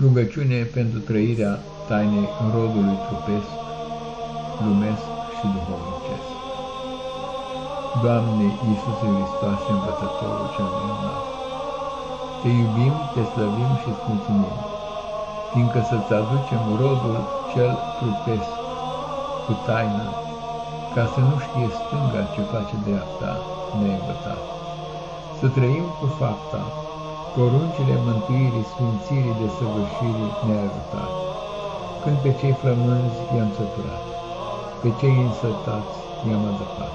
Rugăciune pentru trăirea tainei rodului trupesc, lumesc și duhovnicesc. Doamne Iisuse Hristoase, Învățătorul cel minunat, Te iubim, Te slăvim și îți mulțumim, fiindcă să-ți aducem rodul cel trupesc cu taină, ca să nu știe stânga ce face dreapta neînvățat. Să trăim cu fapta, poruncile mântuirii, sfințirii, de săvârșirii ne-a ajutat. Când pe cei flămânzi i-am săturat, pe cei însătați i-am adăpat,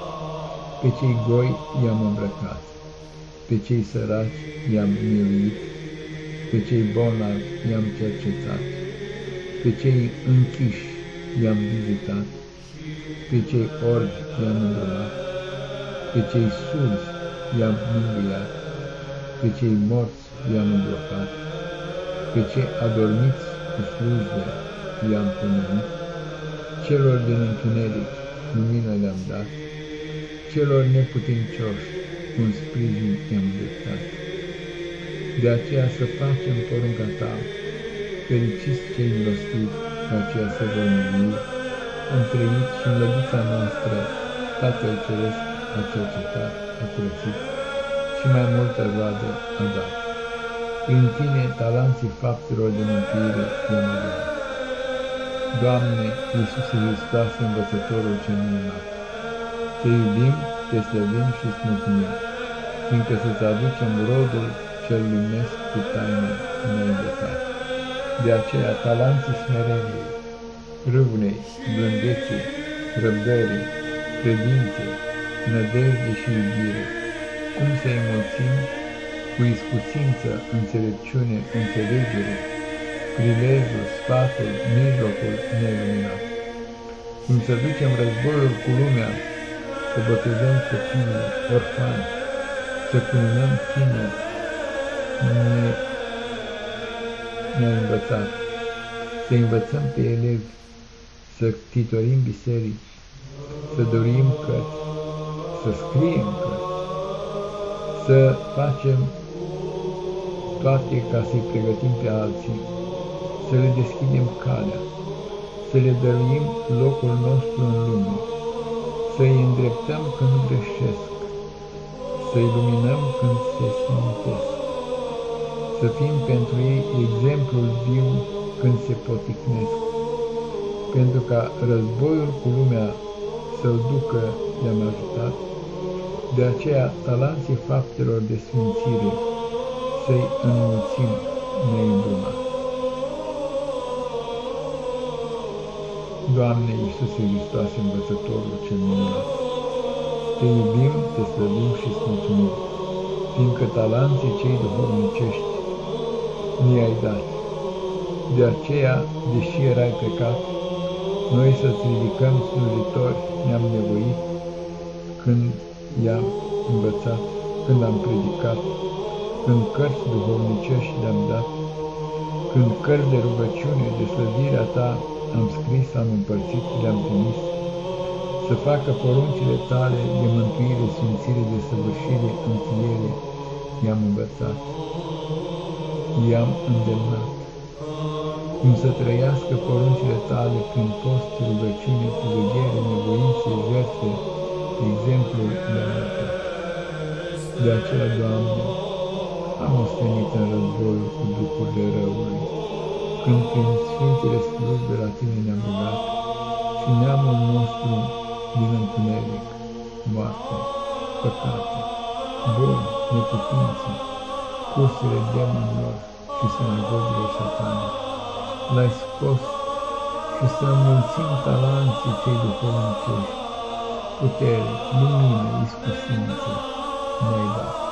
pe cei goi i-am îmbrăcat, pe cei săraci i-am miluit, pe cei bolnavi i-am cercetat, pe cei închiși i-am vizitat, pe cei orbi i-am îndrumat, pe cei surzi i-am mângâiat, pe cei morți i-am îmblocat, pe cei adormiți cu slujbe i-am pomenit, celor din întuneric lumină le-am dat, celor neputincioși un sprijin i-am dreptat. De aceea să facem porunca ta, fericiți cei milostivi, că aceea se vor mâni, am trăit și în lădița noastră Tatăl Ceresc a cercetat, a curățit și mai multă roadă a dat. Prin tine talanții faptelor de mântuire i-am ajutat. Doamne, Iisuse Hristos, Învățătorul cel minunat, Te iubim, Te slăvim și îți mulțumim, fiindcă să-ți aducem rodul cel lumesc cu taină neînvățat. De aceea talanții smereniei, râvnei, blândeței, răbdării, credinței, nădejde și iubire, cum să înmulțim cu iscusință, înțelepciune, înțelegere, prilejul, sfatul, mijlocul neluminat. Cum să ducem războiul cu lumea, să botezăm copiii orfani, să cununăm tineri, ne, ne-a învățat, să învățăm pe elevi, să titorim biserici, să dorim cărți, să scriem cărți, să facem toate ca să-i pregătim pe alții, să le deschidem calea, să le dăruim locul nostru în lume, să-i îndreptăm când greșesc, să-i luminăm când se smintesc, să fim pentru ei exemplul viu când se poticnesc, pentru ca războiul cu lumea să-l ducă le-am ajutat, de aceea talanții faptelor de sfințire să-i înmulțim neîndrumat. Doamne Iisuse Hristos, Învățătorul cel minunat, Te iubim, Te slăbim și îți mulțumim, fiindcă talanții cei duhovnicești mi-ai dat. De aceea, deși erai plecat, noi să-ți ridicăm slujitori ne-am nevoit când i-am învățat, când am predicat, când cărți duhovnicești le-am dat, când cărți de rugăciune, de slăvirea ta am scris, am împărțit, le-am trimis, să facă poruncile tale de mântuire, sfințire, de săvârșire, înfiere, i-am învățat, i-am îndemnat, cum să trăiască poruncile tale prin post, rugăciune, cuvăghere, nevoințe, jertfe, exemplu le-am arătat. De aceea, Doamne, am ostenit în război cu duhurile răului, când prin Sfintele slujbe la Tine ne-am rugat și neamul nostru din întuneric, moarte, păcate, boli, neputință, cursele demonilor și sinagogile satane, l-ai scos și să înmulțim talanții cei duhovnicești, putere, lumină, iscusință ne-ai dat.